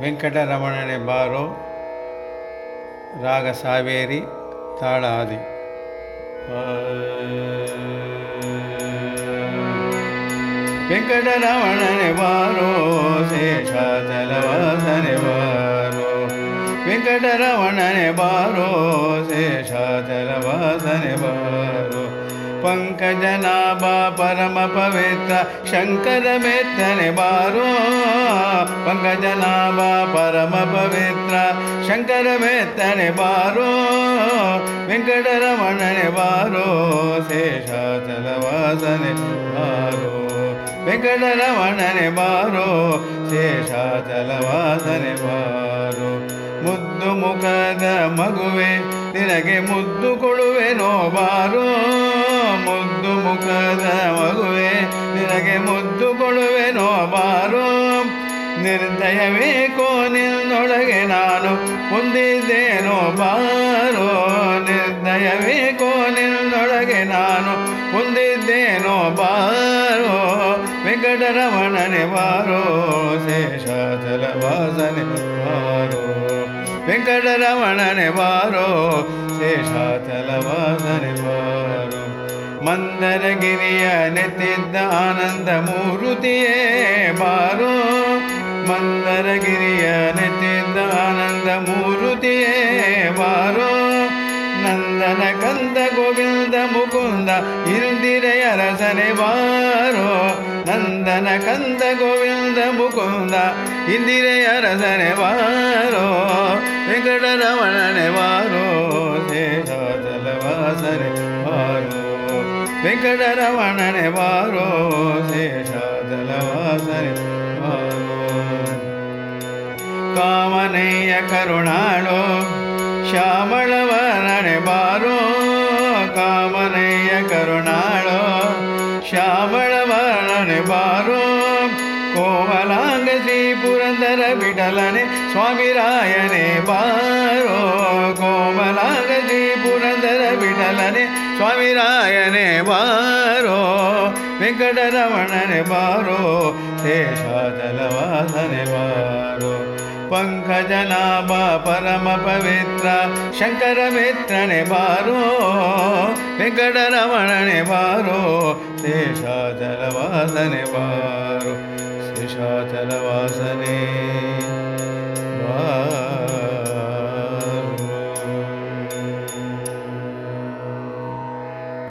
ವೆಂಕಟರಮಣನೆ ಬಾರೋ ರಾಗ ಸಾವೇರಿ ತಾಳ ಆದಿ ವೆಂಕಟರಮಣನೆ ಬಾರೋ ಶೇಷಾಚಲವಾಸನೆ ಬಾರೋ. ವೆಂಕಟರಮಣನೆ ಬಾರೋ ಶೇಷಾಚಲವಾಸನೆ ಬಾರೋ. ಪಂಕಜನಾಭ ಪರಮ ಪವಿತ್ರ ಶಂಕರ ಮೆತ್ತನೆ ಬಾರೋ. ಪಂಕಜನಾಭ ಪರಮ ಪವಿತ್ರ ಶಂಕರ ಮೆತ್ತನೆ ಬಾರೋ. ವೆಂಕಟರಮಣನೆ ಬಾರೋ. ಶೇಷಾಚಲವಾಸನೆ ಬಾರೋ. ವೆಂಕಟರಮಣನೆ ಬಾರೋ. ಶೇಷಾಚಲವಾಸನೆ ಬಾರೋ. ಮುದ್ದು ಮುಖದ ಮಗುವೆ, ನಿನಗೆ ಮುದ್ದು ಕೊಡುವೆನೋ ಬಾರೋ. ಮುಖದ ಮಗುವೆ, ನಿನಗೆ ಮುದ್ದು ಕೊಡುವೆನೋ ಬಾರೋ. ನಿರ್ದಯವೇಕೋ, ನಿನ್ನೊಳಗೆ ನಾನು ಹೊಂದಿದ್ದೇನೋ ಬಾರೋ. ನಿರ್ದಯವೇಕೋ, ನಿನ್ನೊಳಗೆ ನಾನು ಹೊಂದಿದ್ದೇನೋ ಬಾರೋ. ವೆಂಕಟರಮಣನೆ ಬಾರೋ ಶೇಷಾಚಲ ವಾಸನೆ ಬಾರೋ. ವೆಂಕಟರಮಣನೆ ಬಾರೋ ಶೇಷಾಚಲ ವಾಸನೆ ಮಂದರಗಿರಿಯ ನೆತ್ತಿದ್ದ ಆನಂದ ಮೂರುತಿಯೇ ಬಾರೋ. ಮಂದರಗಿರಿಯ ನೆತ್ತಿದ್ದ ಆನಂದ ಮೂರುತಿಯೇ ಬಾರೋ. ನಂದನ ಕಂದ ಗೋವಿಂದ ಮುಕುಂದ ಇಂದಿರೆಯ ರಸನೆ ಬಾರೋ. ನಂದನ ಕಂದ ಗೋವಿಂದ ಮುಕುಂದ ಇಂದಿರೆಯ ರಸನೆ ಬಾರೋ. ವೆಂಕಟರಮಣನೆ ಬಾರೋ. ದೇಹ ವಾಸನೆ ಬಾರೋ ವೆಂಕಟರಮಣನೆ ಬಾರೋ ಶೇಷಾಚಲ ವಾಸನೆ ಬಾರೋ. ಕಾಮನೆಯ ಕರುಣಾಳೋ ಶ್ಯಾಮಳವನನೆ ಬಾರೋ. ಕಾಮನೆಯ ಕರುಣಾಳೋ ಶ್ಯಾಮಳವನನೆ ಬಾರೋ. ಕೋಮಲಾಂಗ ಶ್ರೀ ಪುರಂದರ ಬಿಡಲನೆ ಸ್ವಾಮಿ ರಾಯನೆ ಬಾರೋ. ಕೋಮಲಾಂಗ ಶ್ರೀ ಪುರಂದರ ವಿಠಲನೆ ಸ್ವಾಮಿರಾಯನೆ ಬಾರೋ, ವೆಂಕಟರಮಣನೆ ಬಾರೋ ಶೇಷಾಚಲವಾಸನೆ ಬಾರೋ. ಪಂಕಜನಾಭ ಪರಮ ಪವಿತ್ರ ಶಂಕರ ಮಿತ್ರನೆ ಬಾರೋ, ವೆಂಕಟರಮಣನೆ ಬಾರೋ ಶೇಷಾಚಲವಾಸನೆ ಬಾರೋ. ಶೇಷಾಚಲವಾಸನೆ